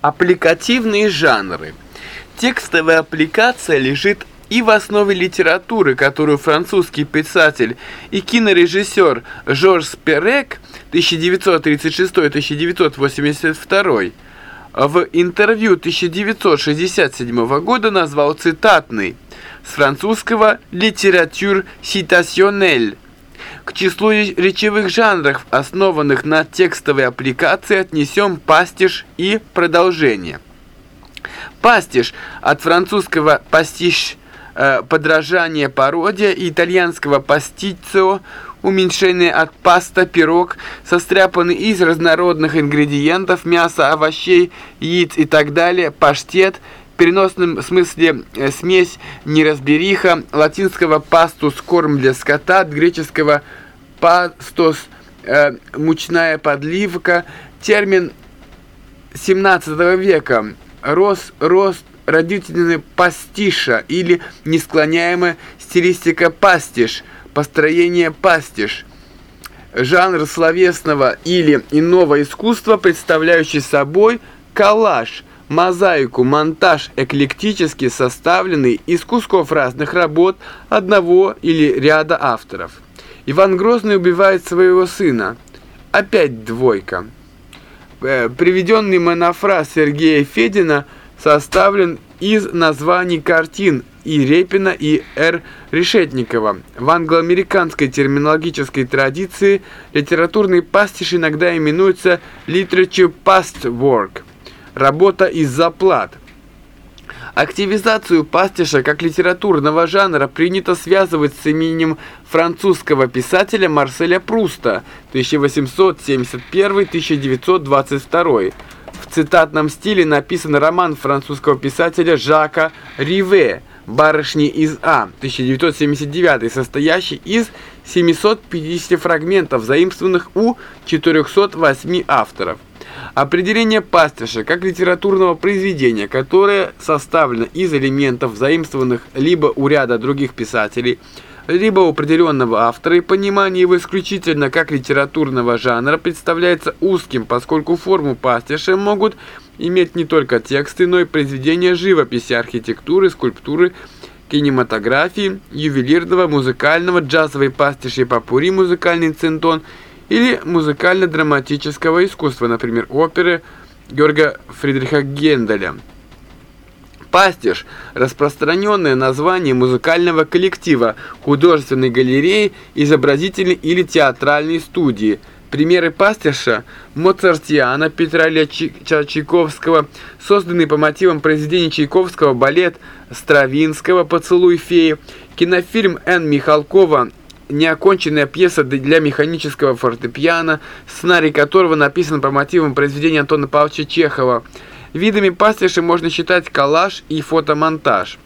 Аппликативные жанры. Текстовая аппликация лежит и в основе литературы, которую французский писатель и кинорежиссер Жорж Перек 1936-1982 в интервью 1967 года назвал цитатный с французского «литератюр citationnelle». К числу речевых жанров, основанных на текстовой аппликации, отнесем пастиш и продолжение. Пастиш от французского «пастиш» э, подражание, пародия и итальянского «пастицо» уменьшение от паста, пирог, состряпанный из разнородных ингредиентов, мяса, овощей, яиц и так далее, паштет, переносном смысле э, смесь неразбериха, латинского пастус корм для скота, от греческого пастос э, мучная подливка, термин 17 века, рос, рост, родительный пастиша или несклоняемая стилистика пастиш – построение пастиш, жанр словесного или иного искусства, представляющий собой коллаж, мозаику, монтаж эклектически составленный из кусков разных работ одного или ряда авторов. Иван Грозный убивает своего сына. Опять двойка. Э, приведенный монофраз Сергея Федина составлен из названий картин и Репина, и Р. Решетникова. В англоамериканской терминологической традиции литературный пастиш иногда именуется literature past work – работа из-за плат. Активизацию пастиша как литературного жанра принято связывать с именем французского писателя Марселя Пруста 1871-1922. В цитатном стиле написан роман французского писателя Жака Риве «Барышни из А» 1979, состоящий из 750 фрагментов, заимствованных у 408 авторов. Определение пастиша как литературного произведения, которое составлено из элементов, заимствованных либо у ряда других писателей, либо у определенного автора, и понимание его исключительно как литературного жанра представляется узким, поскольку форму пастиша могут иметь не только тексты, но и произведения живописи, архитектуры, скульптуры, кинематографии, ювелирного, музыкального, джазовой пастиши попури, музыкальный центон или музыкально-драматического искусства, например, оперы Георга Фридриха Генделя. Пастиш – распространенное название музыкального коллектива, художественной галереи, изобразительной или театральной студии – Примеры пастиша Моцартиана Петра Илья Чайковского, созданный по мотивам произведений Чайковского балет Стравинского «Поцелуй феи», кинофильм Н. Михалкова неоконченная пьеса для механического фортепиано, сценарий которого написан по мотивам произведения Антона Павловича Чехова. Видами пастиши можно считать коллаж и фотомонтаж.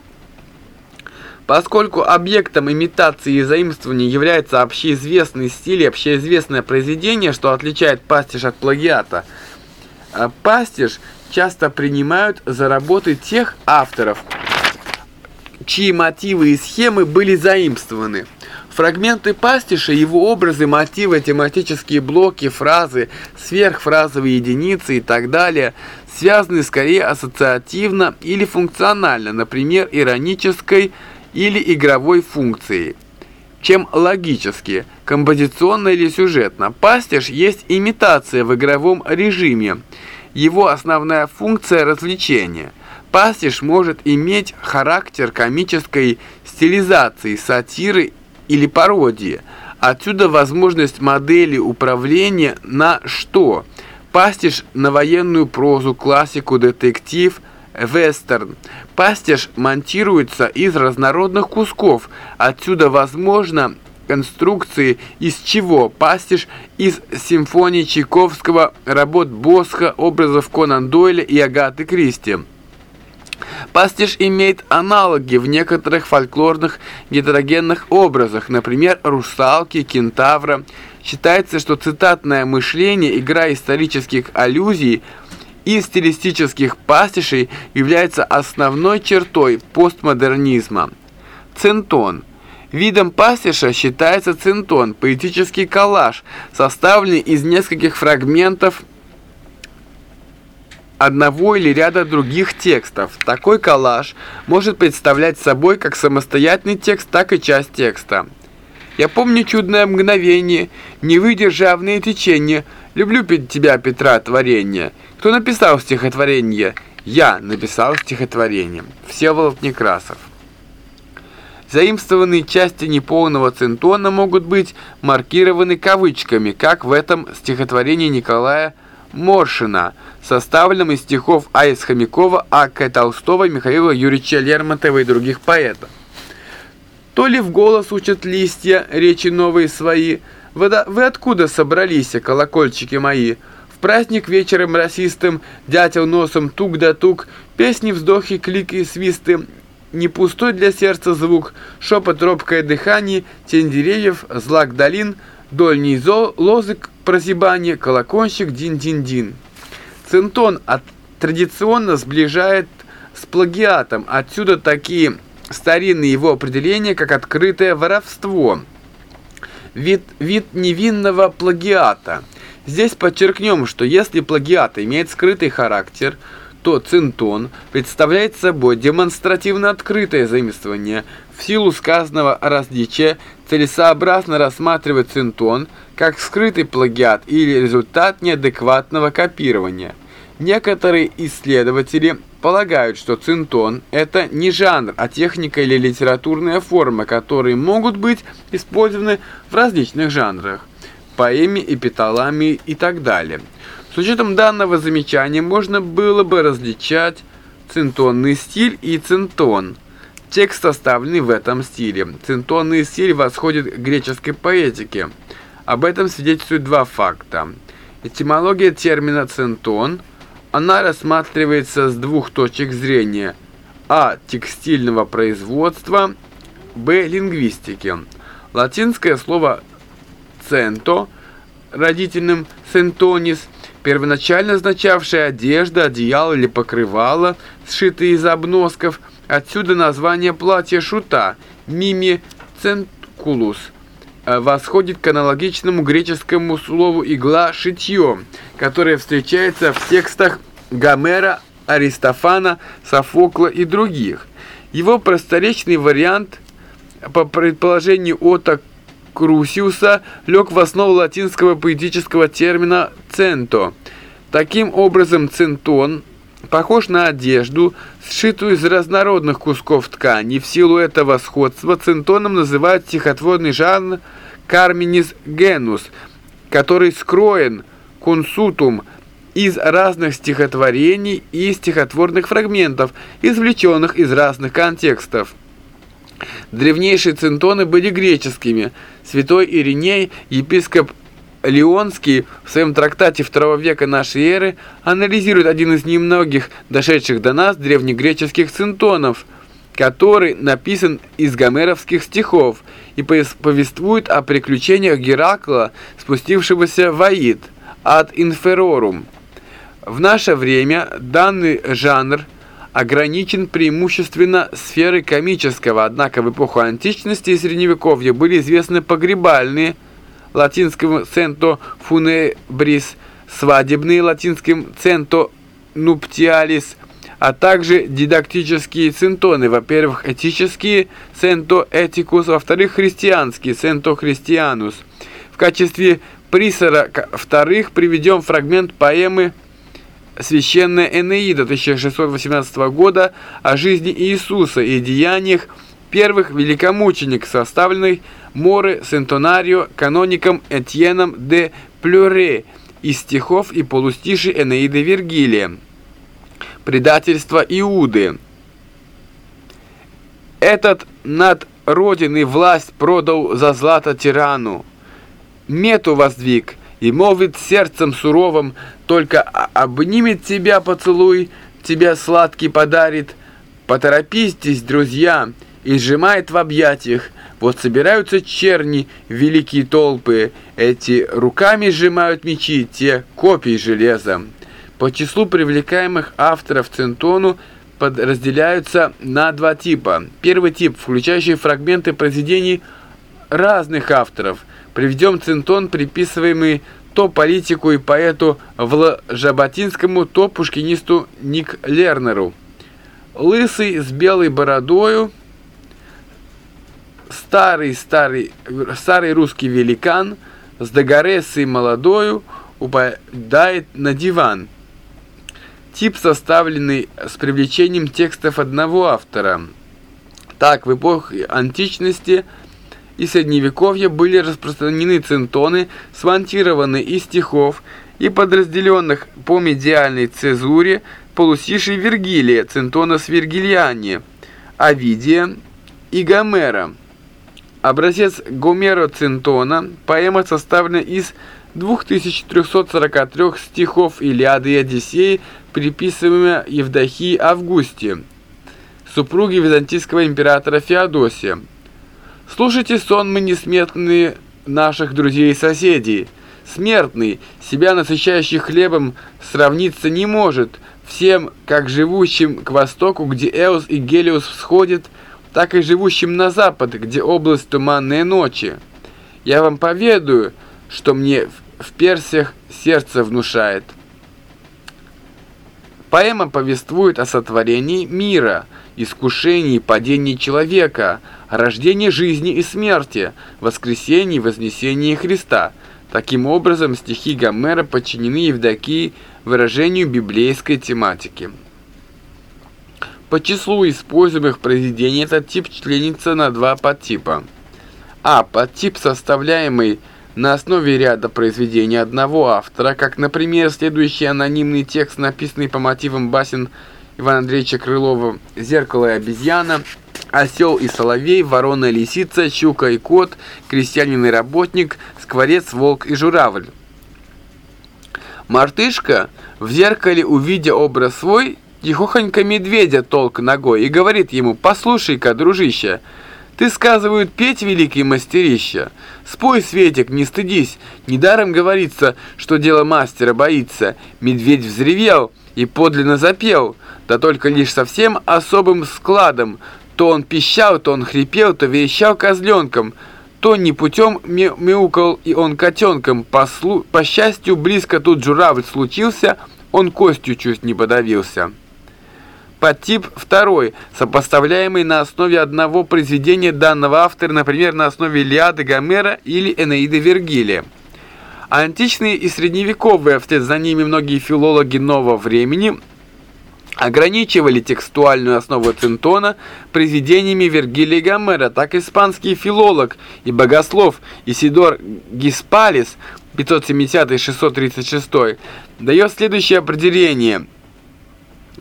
Поскольку объектом имитации и заимствования является общеизвестный стиль и общеизвестное произведение, что отличает пастиш от плагиата, э, пастиш часто принимают за работы тех авторов, чьи мотивы и схемы были заимствованы. Фрагменты пастиша, его образы, мотивы, тематические блоки, фразы, сверхфразовые единицы и так далее связаны скорее ассоциативно или функционально, например, иронической или игровой функцией, чем логически, композиционно или сюжетно. Пастиш есть имитация в игровом режиме. Его основная функция – развлечение. Пастиш может иметь характер комической стилизации, сатиры или пародии. Отсюда возможность модели управления на что? Пастиш на военную прозу, классику, детектив – вестерн. Пастиш монтируется из разнородных кусков, отсюда возможно конструкции из чего пастиш из симфонии Чайковского, работ Босха, образов Конан Дойля и Агаты Кристи. Пастиш имеет аналоги в некоторых фольклорных гетерогенных образах, например, русалки, кентавра. Считается, что цитатное мышление, игра исторических аллюзий – и стилистических пастишей является основной чертой постмодернизма. Центон. Видом пастиша считается центон, поэтический коллаж, составленный из нескольких фрагментов одного или ряда других текстов. Такой коллаж может представлять собой как самостоятельный текст, так и часть текста. Я помню чудное мгновение, невыдержавное течение, люблю тебя, Петра, творение. Кто написал стихотворение? Я написал стихотворение. Всеволод Некрасов. Заимствованные части неполного центона могут быть маркированы кавычками, как в этом стихотворении Николая Моршина, составленном из стихов А.С. Хомякова, А.К. Толстого, Михаила Юрьевича Лермонтова и других поэтов. То ли в голос учат листья, речи новые свои. Вы, вы откуда собрались, колокольчики мои? В праздник вечером расистым, дятел носом тук да тук, песни, вздохи, клики, свисты, не пустой для сердца звук, шепот, робкое дыхание, тень деревьев, злак долин, дольний зол, лозык, прозябание, колокольчик, дин-дин-дин. Центон от, традиционно сближает с плагиатом, отсюда такие старинные его определения, как открытое воровство, вид, вид невинного плагиата. Здесь подчеркнем, что если плагиат имеет скрытый характер – то цинтон представляет собой демонстративно открытое заимствование. В силу сказанного о различии целесообразно рассматривать цинтон как скрытый плагиат или результат неадекватного копирования. Некоторые исследователи полагают, что цинтон – это не жанр, а техника или литературная форма, которые могут быть использованы в различных жанрах – поэме, эпиталамии и так далее – с учетом данного замечания можно было бы различать центонный стиль и центон. Текст составленный в этом стиле. Центонный стиль восходит к греческой поэтике. Об этом свидетельствуют два факта. Этимология термина «центон» она рассматривается с двух точек зрения. А. Текстильного производства. Б. Лингвистики. Латинское слово «центо» родительным «центонис» первоначально означавшая одежда, одеяло или покрывало, сшитые из обносков, отсюда название платья шута «мими ценкулус», э, восходит к аналогичному греческому слову «игла» «шитье», которое встречается в текстах Гомера, Аристофана, Софокла и других. Его просторечный вариант, по предположению Ота Крусиуса лег в основу латинского поэтического термина «центо». Таким образом, центон похож на одежду, сшитую из разнородных кусков ткани. В силу этого сходства центоном называют стихотворный жанр «карминис генус», который скроен «консутум» из разных стихотворений и стихотворных фрагментов, извлеченных из разных контекстов. Древнейшие центоны были греческими. Святой Ириней, епископ Леонский в своем трактате II века нашей эры анализирует один из немногих дошедших до нас древнегреческих центонов, который написан из гомеровских стихов и повествует о приключениях Геракла, спустившегося в Аид, ad inferorum. В наше время данный жанр – ограничен преимущественно сферой комического, однако в эпоху античности и средневековья были известны погребальные, латинским «центо фунебрис», свадебные, латинским «центо нуптиалис», а также дидактические центоны, во-первых, этические «центо этикус», во-вторых, христианские «центо христианус». В качестве присора, вторых, приведем фрагмент поэмы Священная Энеида 1618 года о жизни Иисуса и деяниях первых великомучеников, составленных Море Сентонарио каноником Этьеном де Плюре из стихов и полустиши Энеиды Вергилия. Предательство Иуды. Этот над родиной власть продал за злато тирану. Мету воздвиг – и молвит сердцем суровым, только обнимет тебя поцелуй, тебя сладкий подарит. Поторопитесь, друзья, и сжимает в объятиях. Вот собираются черни, великие толпы, эти руками сжимают мечи, те копии железа. По числу привлекаемых авторов Центону подразделяются на два типа. Первый тип, включающий фрагменты произведений разных авторов – Приведем центон, приписываемый то политику и поэту Вл. Жаботинскому, то пушкинисту Ник Лернеру. Лысый с белой бородою, старый старый русский великан с догоресой молодою упадает на диван. Тип, составленный с привлечением текстов одного автора. Так, в эпоху античности и средневековья были распространены центоны, смонтированные из стихов и подразделенных по медиальной цезуре полусишей Вергилия, центона с Вергилиане, Овидия и Гомера. Образец Гомеро Центона, поэма составлена из 2343 стихов Илиады и Одиссеи, приписываемая Евдокии Августе, супруге византийского императора Феодосия. Слушайте сонмы несметные наших друзей и соседей. Смертный, себя насыщающий хлебом, сравниться не может, всем, как живущим к востоку, где Эос и Гелиос всходят, так и живущим на запад, где область туманной ночи. Я вам поведаю, что мне в Персиях сердце внушает. Поэма повествует о сотворении мира, искушении и падении человека, рождении жизни и смерти, воскресении и вознесении Христа. Таким образом, стихи Гомера подчинены Евдокии выражению библейской тематики. По числу используемых произведений этот тип членится на два подтипа. А. Подтип, составляемый на основе ряда произведений одного автора, как, например, следующий анонимный текст, написанный по мотивам басен Ивана Андреевича Крылова «Зеркало и обезьяна», «Осел и соловей», «Ворона и лисица», «Щука и кот», «Крестьянин и работник», «Скворец, волк и журавль». Мартышка, в зеркале увидя образ свой, тихохонько медведя толк ногой и говорит ему, «Послушай-ка, дружище, ты, сказывают, петь великий мастерища. Спой, Светик, не стыдись, недаром говорится, что дело мастера боится». Медведь взревел и подлинно запел, да только лишь совсем особым складом. То он пищал, то он хрипел, то верещал козленком, то не путем мяукал и он котенком. По, слу... По счастью, близко тут журавль случился, он костью чуть не подавился. Подтип второй, сопоставляемый на основе одного произведения данного автора, например, на основе Илиады Гомера или Энеиды Вергилия. Античные и средневековые, вслед за ними многие филологи нового времени, ограничивали текстуальную основу Центона произведениями Вергилия и Гомера, так испанский филолог и богослов Исидор Гиспалис 570-636 дает следующее определение –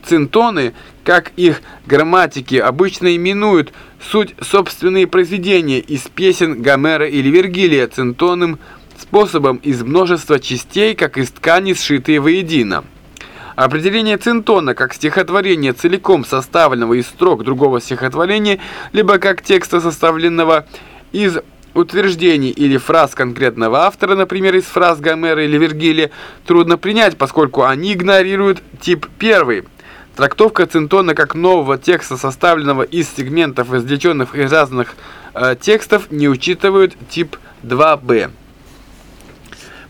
Цинтоны, как их грамматики обычно именуют, суть собственные произведения из песен Гомера или Вергилия цинтонным способом из множества частей, как из ткани, сшитые воедино. Определение цинтона как стихотворения целиком составленного из строк другого стихотворения, либо как текста, составленного из утверждений или фраз конкретного автора, например, из фраз Гомера или Вергилия, трудно принять, поскольку они игнорируют тип первый – Трактовка Центона как нового текста, составленного из сегментов, извлеченных из разных э, текстов, не учитывают тип 2b.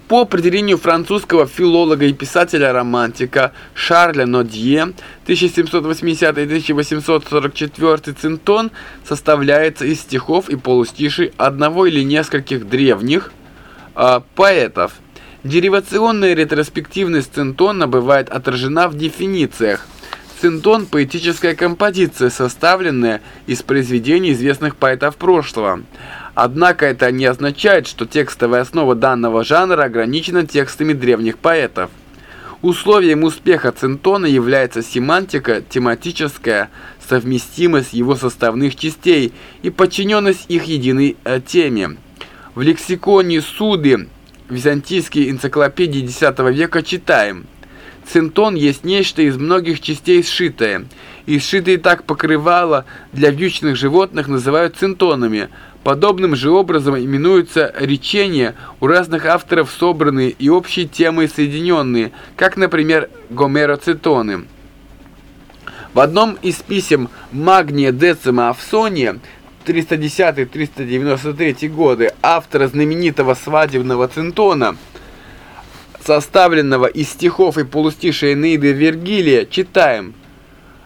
По определению французского филолога и писателя-романтика Шарля Нодье 1780-1844 центон составляется из стихов и полустишей одного или нескольких древних э, поэтов. Деривационная ретроспективность центона бывает отражена в дефинициях – Цинтон – поэтическая композиция, составленная из произведений известных поэтов прошлого. Однако это не означает, что текстовая основа данного жанра ограничена текстами древних поэтов. Условием успеха цинтона является семантика, тематическая совместимость его составных частей и подчиненность их единой э, теме. В лексиконе Суды византийской энциклопедии X века читаем – Цинтон есть нечто из многих частей сшитое, и сшитые так покрывало для вьючных животных называют цинтонами. Подобным же образом именуются речения у разных авторов собранные и общей темой соединенные, как, например, гомероцитоны. В одном из писем Магния Децима Авсония 310-393 годы автора знаменитого свадебного цинтона составленного из стихов и полустишей Энеиды Вергилия, читаем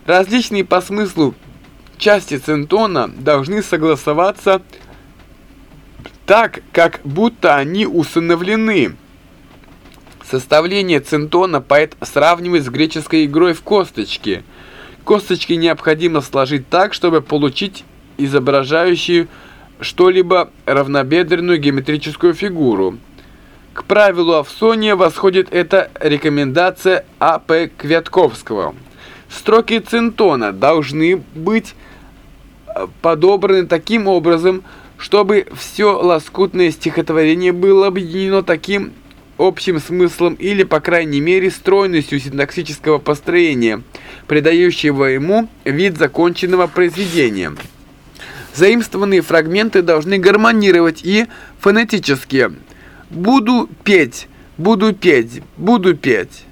«Различные по смыслу части центона должны согласоваться так, как будто они усыновлены». Составление центона поэт сравнивает с греческой игрой в косточки. Косточки необходимо сложить так, чтобы получить изображающую что-либо равнобедренную геометрическую фигуру. К правилу Авсония восходит эта рекомендация А.П. Квятковского. Строки центона должны быть э, подобраны таким образом, чтобы все лоскутное стихотворение было объединено таким общим смыслом или, по крайней мере, стройностью синтаксического построения, придающего ему вид законченного произведения. Заимствованные фрагменты должны гармонировать и фонетически. Буду петь, буду петь, буду петь.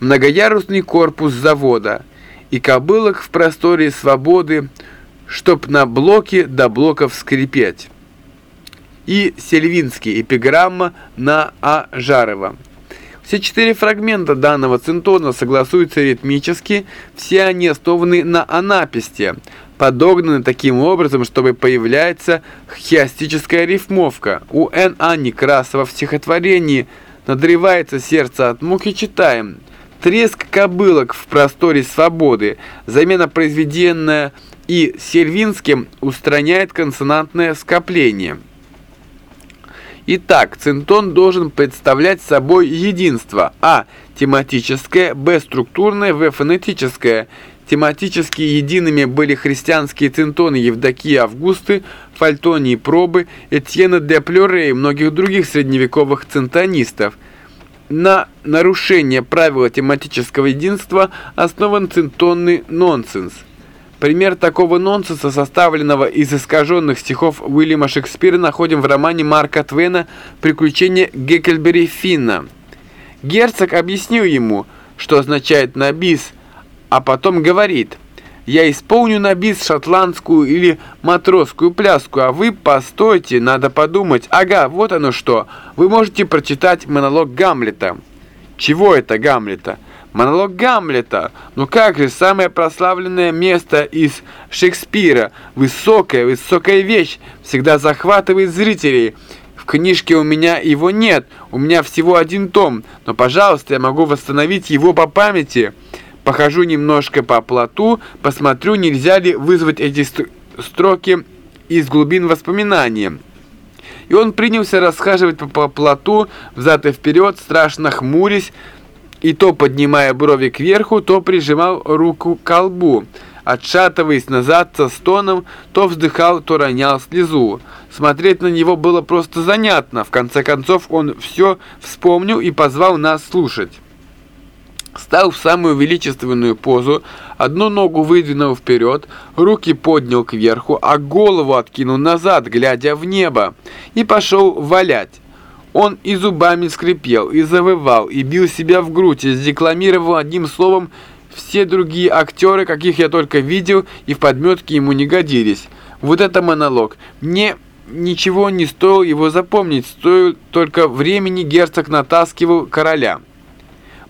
Многоярусный корпус завода и кобылок в просторе свободы, чтоб на блоке до блоков скрипеть. И Сельвинский, эпиграмма на А. Жарова. Все четыре фрагмента данного центона согласуются ритмически, все они основаны на анаписте, подогнаны таким образом, чтобы появляется хиастическая рифмовка. У Н.А. Некрасова в стихотворении «Надрывается сердце от муки» читаем «Треск кобылок в просторе свободы, замена произведенная и Сельвинским устраняет консонантное скопление». Итак, центон должен представлять собой единство А. Тематическое, Б. Структурное, В. Фонетическое. Тематически едиными были христианские центоны Евдокии Августы, Фальтонии Пробы, Этьена де Плюре и многих других средневековых центонистов. На нарушение правила тематического единства основан центонный нонсенс – Пример такого нонсенса, составленного из искаженных стихов Уильяма Шекспира, находим в романе Марка Твена «Приключения Геккельбери Финна». Герцог объяснил ему, что означает «набис», а потом говорит «Я исполню на бис шотландскую или матросскую пляску, а вы постойте, надо подумать. Ага, вот оно что, вы можете прочитать монолог Гамлета». «Чего это Гамлета?» Монолог Гамлета. Ну как же, самое прославленное место из Шекспира. Высокая, высокая вещь. Всегда захватывает зрителей. В книжке у меня его нет. У меня всего один том. Но, пожалуйста, я могу восстановить его по памяти. Похожу немножко по плоту, посмотрю, нельзя ли вызвать эти строки из глубин воспоминания. И он принялся расхаживать по плоту, взад и вперед, страшно хмурясь, и то поднимая брови кверху, то прижимал руку к колбу, отшатываясь назад со стоном, то вздыхал, то ронял слезу. Смотреть на него было просто занятно. В конце концов он все вспомнил и позвал нас слушать. Стал в самую величественную позу, одну ногу выдвинул вперед, руки поднял кверху, а голову откинул назад, глядя в небо, и пошел валять. Он и зубами скрипел, и завывал, и бил себя в грудь, и декламировал одним словом все другие актеры, каких я только видел, и в подметке ему не годились. Вот это монолог. Мне ничего не стоило его запомнить, стоило только времени герцог натаскивал короля.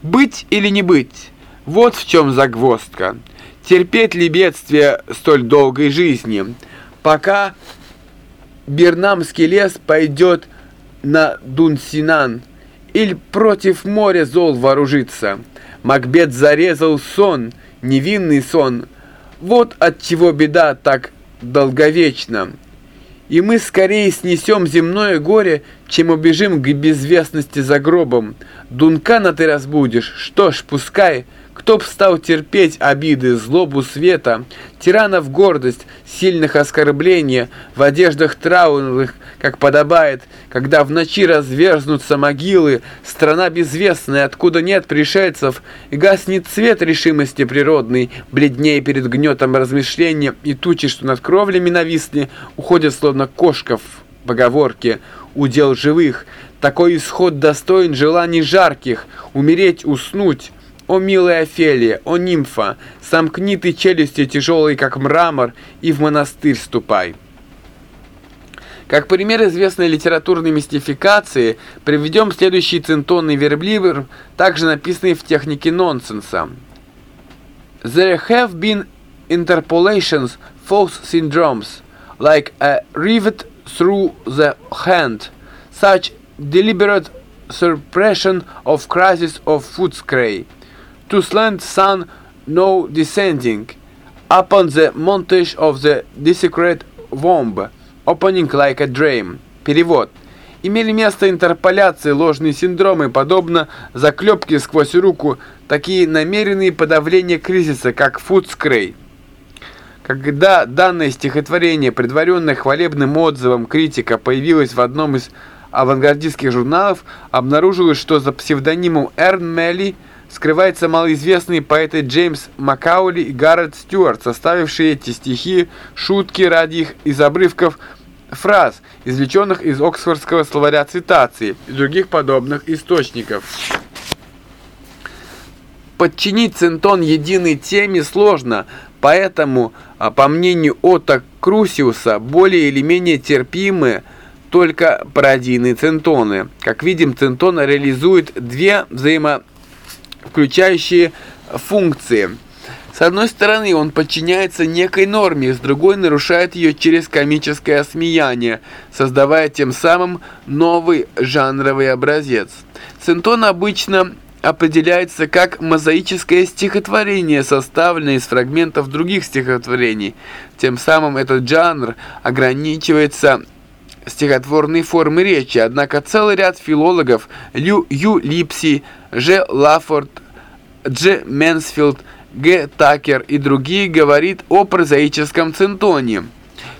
Быть или не быть? Вот в чем загвоздка. Терпеть ли бедствие столь долгой жизни? Пока Бернамский лес пойдет на Дунсинан, или против моря зол вооружиться. Макбет зарезал сон, невинный сон. Вот от чего беда так долговечна. И мы скорее снесем земное горе, чем убежим к безвестности за гробом. Дункана ты разбудишь, что ж, пускай... Кто б стал терпеть обиды, злобу света, тиранов гордость, сильных оскорбления, в одеждах траурных, как подобает, когда в ночи разверзнутся могилы, страна безвестная, откуда нет пришельцев, и гаснет цвет решимости природной, бледнее перед гнетом размышления, и тучи, что над кровлями нависли, уходят словно кошка в поговорке «удел живых». Такой исход достоин желаний жарких, умереть, уснуть, о, милая Офелия, о, нимфа, сомкни ты челюсти тяжелые, как мрамор, и в монастырь ступай. Как пример известной литературной мистификации приведем следующий центонный верблибер, также написанный в технике нонсенса. There have been interpolations, false syndromes, like a rivet through the hand, such deliberate suppression of crisis of Footscray, to slant sun no descending, upon the montage of the desecrated womb, Opening like a dream. Перевод. Имели место интерполяции, ложные синдромы, подобно заклепке сквозь руку, такие намеренные подавления кризиса, как Фудскрей. Когда данное стихотворение, предваренное хвалебным отзывом критика, появилось в одном из авангардистских журналов, обнаружилось, что за псевдонимом Эрн Мелли скрывается малоизвестные поэты Джеймс Макаули и Гаррет Стюарт, составившие эти стихи, шутки ради их из обрывков фраз, извлеченных из Оксфордского словаря цитации и других подобных источников. Подчинить центон единой теме сложно, поэтому, а, по мнению Отто Крусиуса, более или менее терпимы только пародийные центоны. Как видим, центон реализует две взаимовключающие функции – с одной стороны, он подчиняется некой норме, с другой нарушает ее через комическое осмеяние, создавая тем самым новый жанровый образец. Центон обычно определяется как мозаическое стихотворение, составленное из фрагментов других стихотворений. Тем самым этот жанр ограничивается стихотворной формой речи, однако целый ряд филологов Лю Ю Липси, Ж. Лафорд, Дж. Менсфилд – Г. Такер и другие говорит о прозаическом центоне,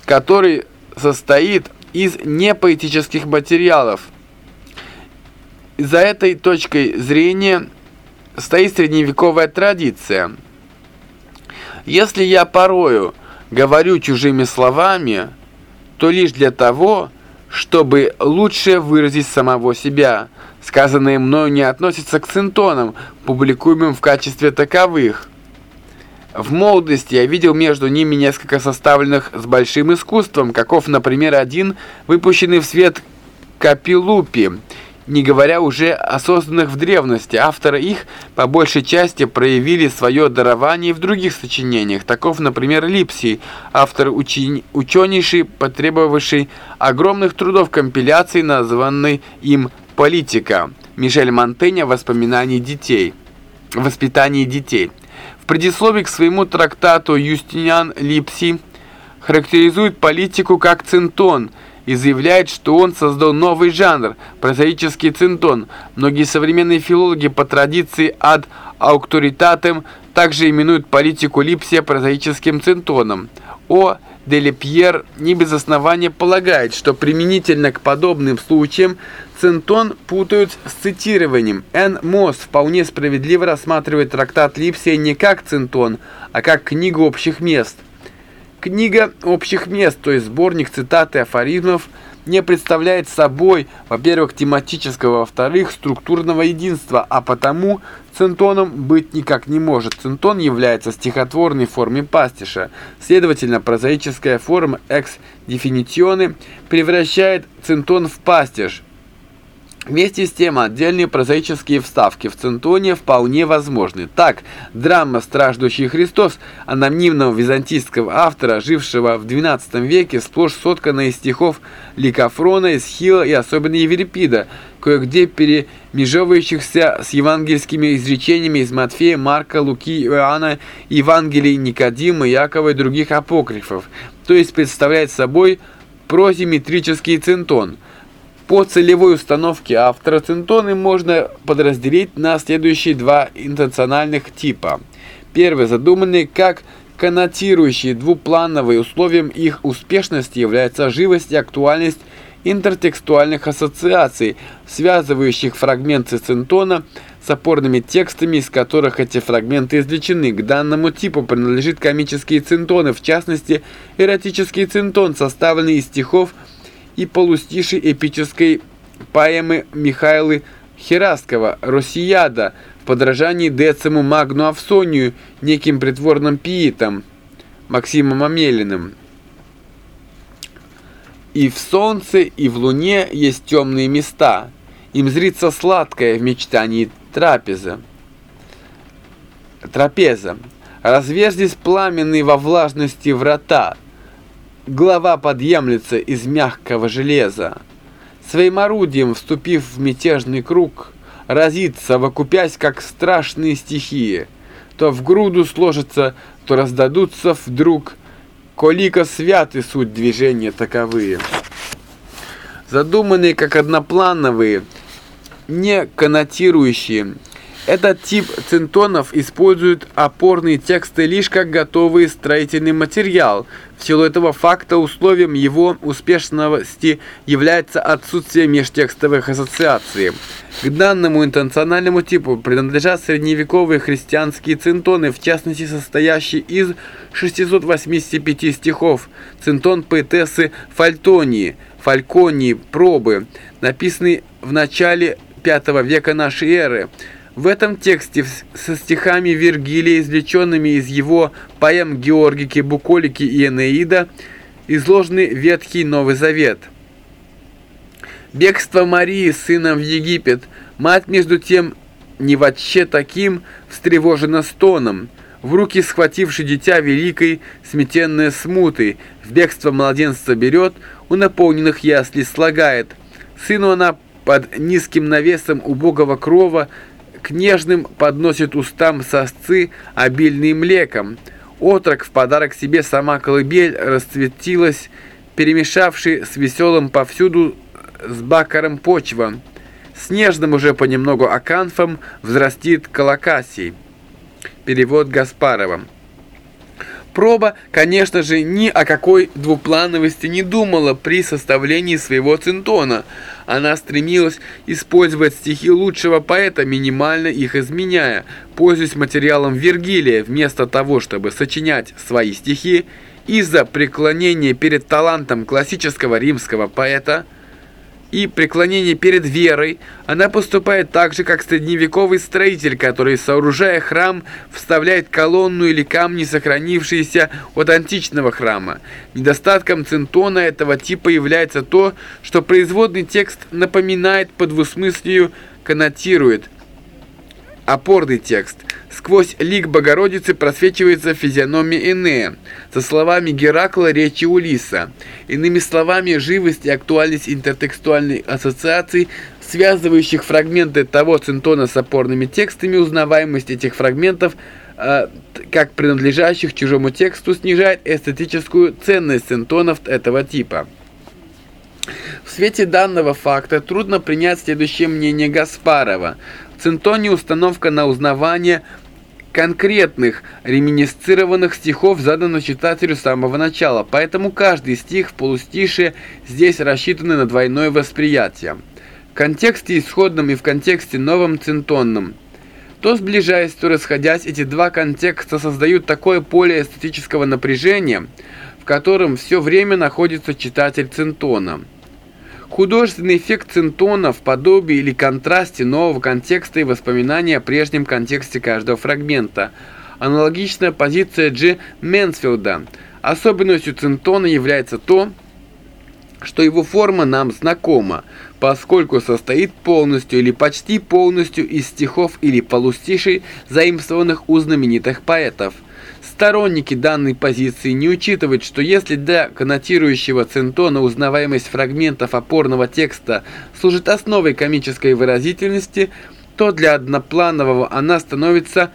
который состоит из непоэтических материалов. За этой точкой зрения стоит средневековая традиция. Если я порою говорю чужими словами, то лишь для того, чтобы лучше выразить самого себя. Сказанное мною не относится к центонам, публикуемым в качестве таковых. В молодости я видел между ними несколько составленных с большим искусством, каков, например, один, выпущенный в свет Капилупи, не говоря уже о созданных в древности. Авторы их, по большей части, проявили свое дарование в других сочинениях. Таков, например, Липсий, автор учени... ученейший, потребовавший огромных трудов компиляции, названной им «Политика». Мишель Монтенья «Воспоминания детей». «Воспитание детей» предисловии к своему трактату Юстиниан Липси характеризует политику как центон и заявляет, что он создал новый жанр – прозаический центон. Многие современные филологи по традиции ad auctoritatem также именуют политику Липсия прозаическим центоном. О. Делепьер не без основания полагает, что применительно к подобным случаям Центон путают с цитированием. Н. Мосс вполне справедливо рассматривает трактат Липсия не как центон, а как книгу общих мест. Книга общих мест, то есть сборник цитат и афоризмов, не представляет собой, во-первых, тематического, во-вторых, структурного единства, а потому центоном быть никак не может. Центон является стихотворной формой пастиша. Следовательно, прозаическая форма экс дефиниционы превращает центон в пастиш – Вместе с тем, отдельные прозаические вставки в Центоне вполне возможны. Так, драма «Страждущий Христос» анонимного византийского автора, жившего в XII веке, сплошь соткана из стихов Ликофрона, Эсхила и особенно Еврипида, кое-где перемежевывающихся с евангельскими изречениями из Матфея, Марка, Луки, Иоанна, Евангелий Никодима, Якова и других апокрифов, то есть представляет собой прозиметрический центон – по целевой установке автора центоны можно подразделить на следующие два интенциональных типа. Первый задуманный как коннотирующий двуплановый условием их успешности является живость и актуальность интертекстуальных ассоциаций, связывающих фрагменты центона с опорными текстами, из которых эти фрагменты извлечены. К данному типу принадлежит комические центоны, в частности, эротический центон, составленный из стихов и полустиши эпической поэмы Михаила Хераскова «Росияда» в подражании Дециму Магну Авсонию неким притворным пиитом Максимом Амелиным. И в солнце, и в луне есть темные места. Им зрится сладкое в мечтании трапеза. Трапеза. Разверзлись пламенные во влажности врата. Глава подъемлется из мягкого железа. Своим орудием, вступив в мятежный круг, разится, вокупясь, как страшные стихии. То в груду сложатся, то раздадутся вдруг Колика святы суть движения таковые. Задуманные как одноплановые, не коннотирующие. Этот тип центонов использует опорные тексты лишь как готовый строительный материал. В силу этого факта условием его успешности является отсутствие межтекстовых ассоциаций. К данному интенциональному типу принадлежат средневековые христианские центоны, в частности состоящие из 685 стихов, центон поэтессы Фальтонии, Фальконии, Пробы, написанный в начале V века нашей эры. В этом тексте со стихами Вергилия, извлеченными из его поэм Георгики, Буколики и Энеида, изложены Ветхий Новый Завет – Бегство Марии с сыном в Египет. Мать, между тем, не вообще таким, встревожена стоном. В руки схвативший дитя великой, сметенная смутой, в бегство младенца берет, у наполненных яслей слагает. Сыну она под низким навесом убогого крова к нежным подносит устам сосцы, обильные млеком. Отрок в подарок себе сама колыбель расцветилась, перемешавший с веселым повсюду с бакаром почва. Снежным уже понемногу аканфом взрастит колокасий. Перевод Гаспарова. Проба, конечно же, ни о какой двуплановости не думала при составлении своего центона. Она стремилась использовать стихи лучшего поэта, минимально их изменяя, пользуясь материалом Вергилия, вместо того, чтобы сочинять свои стихи, из-за преклонения перед талантом классического римского поэта – и преклонение перед верой, она поступает так же, как средневековый строитель, который, сооружая храм, вставляет колонну или камни, сохранившиеся от античного храма. Недостатком центона этого типа является то, что производный текст напоминает по двусмыслию, коннотирует опорный текст – Сквозь лик Богородицы просвечивается физиономия Энея. Со словами Геракла речи Улиса. Иными словами, живость и актуальность интертекстуальной ассоциаций, связывающих фрагменты того центона с опорными текстами, узнаваемость этих фрагментов э, как принадлежащих чужому тексту снижает эстетическую ценность центонов этого типа. В свете данного факта трудно принять следующее мнение Гаспарова. Центоне установка на узнавание – конкретных реминисцированных стихов задано читателю с самого начала, поэтому каждый стих в полустише здесь рассчитаны на двойное восприятие. В контексте исходном и в контексте новом центонном. То сближаясь, то расходясь, эти два контекста создают такое поле эстетического напряжения, в котором все время находится читатель центона. Художественный эффект центона в подобии или контрасте нового контекста и воспоминания о прежнем контексте каждого фрагмента. Аналогичная позиция Джи Менсфилда. Особенностью центона является то, что его форма нам знакома, поскольку состоит полностью или почти полностью из стихов или полустишей, заимствованных у знаменитых поэтов – Сторонники данной позиции не учитывают, что если для коннотирующего центона узнаваемость фрагментов опорного текста служит основой комической выразительности, то для однопланового она становится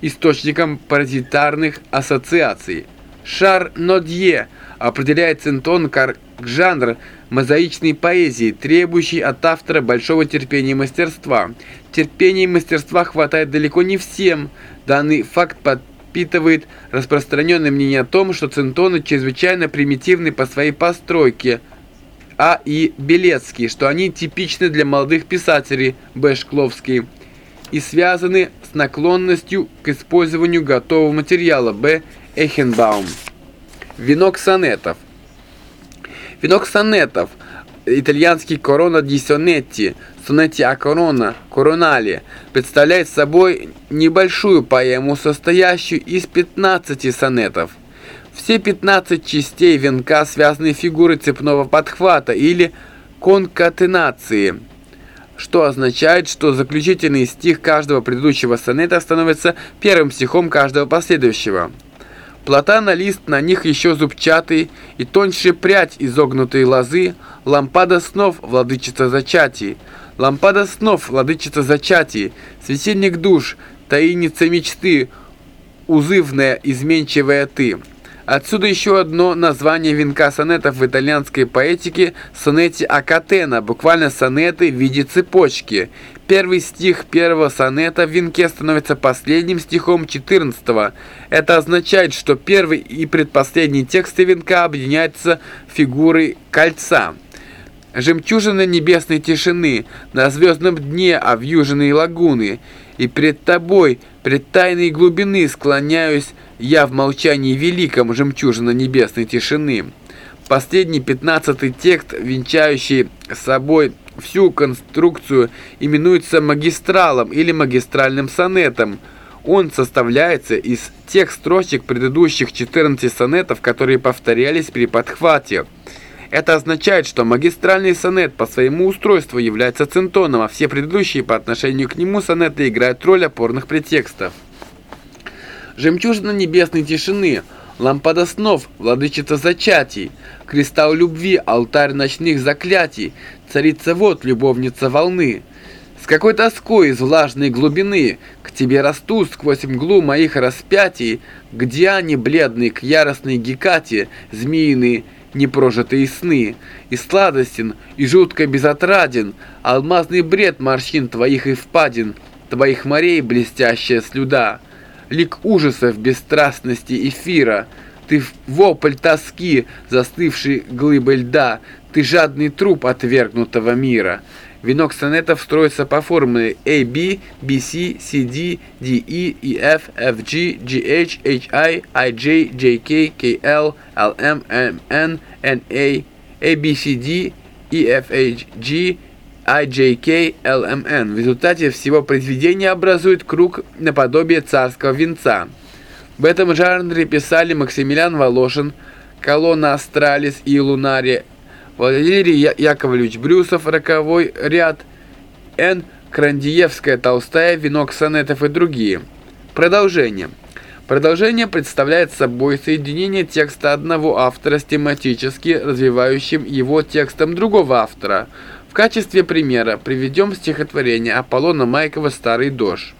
источником паразитарных ассоциаций. Шар Нодье определяет центон как жанр мозаичной поэзии, требующий от автора большого терпения и мастерства. Терпения и мастерства хватает далеко не всем. Данный факт под подпитывает распространенное мнение о том, что центоны чрезвычайно примитивны по своей постройке, а и Белецкий, что они типичны для молодых писателей, Б. Шкловский, и связаны с наклонностью к использованию готового материала, Б. Эхенбаум. Венок сонетов. Венок сонетов – итальянский «Корона ди сонетти», «Сонетти а корона», «Коронали» представляет собой небольшую поэму, состоящую из 15 сонетов. Все 15 частей венка связаны фигурой цепного подхвата или конкатенации, что означает, что заключительный стих каждого предыдущего сонета становится первым стихом каждого последующего. Платана лист, на них еще зубчатый, и тоньше прядь изогнутой лозы, лампада снов, владычица зачатий, лампада снов, владычица зачатий, светильник душ, таиница мечты, узывная, изменчивая ты. Отсюда еще одно название венка сонетов в итальянской поэтике – сонетти акатена, буквально сонеты в виде цепочки. Первый стих первого сонета в венке становится последним стихом 14 -го. Это означает, что первый и предпоследний тексты венка объединяются фигурой кольца. Жемчужина небесной тишины, на звездном дне обвьюженной лагуны, и пред тобой, пред тайной глубины склоняюсь я в молчании великом, жемчужина небесной тишины. Последний пятнадцатый текст, венчающий собой всю конструкцию, именуется магистралом или магистральным сонетом. Он составляется из тех строчек предыдущих 14 сонетов, которые повторялись при подхвате. Это означает, что магистральный сонет по своему устройству является центоном, а все предыдущие по отношению к нему сонеты играют роль опорных претекстов. Жемчужина небесной тишины, лампада снов, владычица зачатий, кристалл любви, алтарь ночных заклятий, царица вод, любовница волны. С какой тоской из влажной глубины к тебе расту сквозь мглу моих распятий, где они бледные к яростной гекате, змеиные, непрожитые сны, и сладостен, и жутко безотраден, алмазный бред морщин твоих и впадин, твоих морей блестящая слюда, лик ужасов бесстрастности эфира, ты вопль тоски, застывший глыбой льда, ты жадный труп отвергнутого мира. Венок сонетов строится по формуле A, B, B, C, C, D, D, E, E, F, F, G, G, H, H, I, I, J, J, K, K, L, L, M, M, N, N, A, A, B, C, D, E, F, H, G, I, J, K, L, M, N. В результате всего произведения образует круг наподобие царского венца. В этом жанре писали Максимилиан Волошин, Колонна Астралис и Лунария Валерий Яковлевич Брюсов, роковой ряд, Н. Крандиевская, Толстая, Венок сонетов и другие. Продолжение. Продолжение представляет собой соединение текста одного автора с тематически развивающим его текстом другого автора. Качестве примера приведем стихотворение Аполлона Майкова «Старый дождь».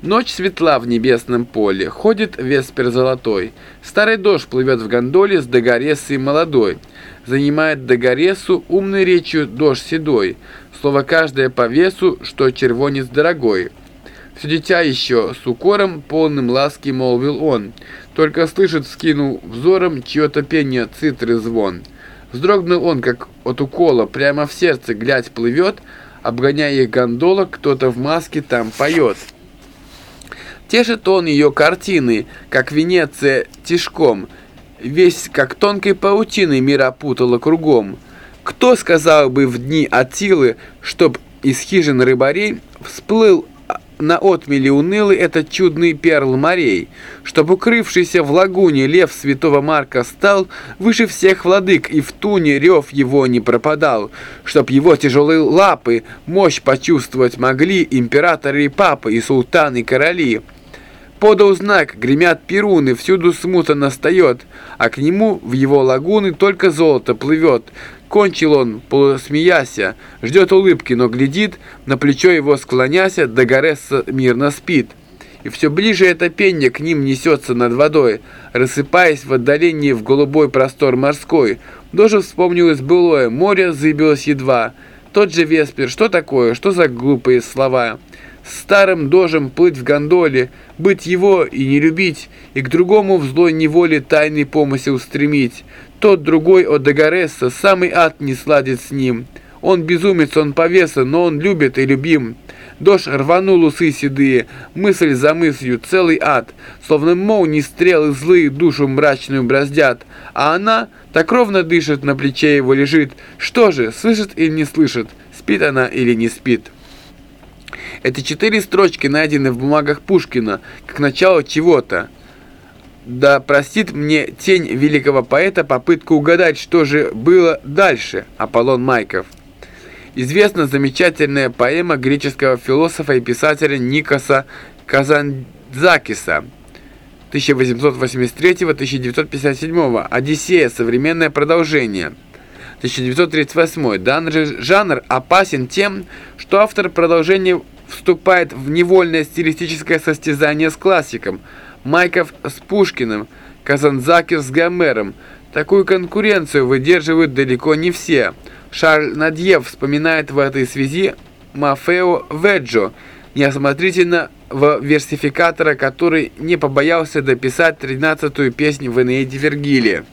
Ночь светла в небесном поле, ходит веспер золотой. Старый дождь плывет в гондоле с догорессой молодой. Занимает догоресу умной речью дождь седой. Слово каждое по весу, что червонец дорогой. Все дитя еще с укором, полным ласки молвил он. Только слышит, скинул взором чье-то пение цитры звон. Вздрогнул он, как от укола, прямо в сердце глядь плывет, обгоняя их гондола, кто-то в маске там поет. Тешит он ее картины, как Венеция тишком, весь как тонкой паутиной мир опутала кругом. Кто сказал бы в дни Атилы, чтоб из хижин рыбарей всплыл на отмели унылый этот чудный перл морей, чтоб укрывшийся в лагуне лев святого Марка стал выше всех владык, и в туне рев его не пропадал, чтоб его тяжелые лапы мощь почувствовать могли императоры и папы, и султаны, и короли подал знак, гремят перуны, всюду смута настает, а к нему в его лагуны только золото плывет. Кончил он, полусмеяся, ждет улыбки, но глядит, на плечо его склоняся, до Горесса мирно спит. И все ближе это пение к ним несется над водой, рассыпаясь в отдалении в голубой простор морской. Тоже вспомнилось былое, море зыбилось едва. Тот же Веспер, что такое, что за глупые слова?» старым дожем плыть в гондоле, быть его и не любить, и к другому в злой неволе тайный помысел стремить. Тот другой от Дагоресса, самый ад не сладит с ним. Он безумец, он повеса, но он любит и любим. Дождь рванул усы седые, мысль за мыслью, целый ад. Словно молнии стрелы злые душу мрачную браздят. А она так ровно дышит, на плече его лежит. Что же, слышит или не слышит, спит она или не спит. Эти четыре строчки найдены в бумагах Пушкина, как начало чего-то. Да простит мне тень великого поэта попытку угадать, что же было дальше, Аполлон Майков. Известна замечательная поэма греческого философа и писателя Никоса Казанзакиса 1883-1957 «Одиссея. Современное продолжение» 1938. Данный жанр опасен тем, что автор продолжения вступает в невольное стилистическое состязание с классиком, Майков с Пушкиным, Казанзакис с Гомером. Такую конкуренцию выдерживают далеко не все. Шарль Надьев вспоминает в этой связи Мафео Веджо, неосмотрительно в версификатора, который не побоялся дописать тринадцатую песню в Энеиде Вергилия.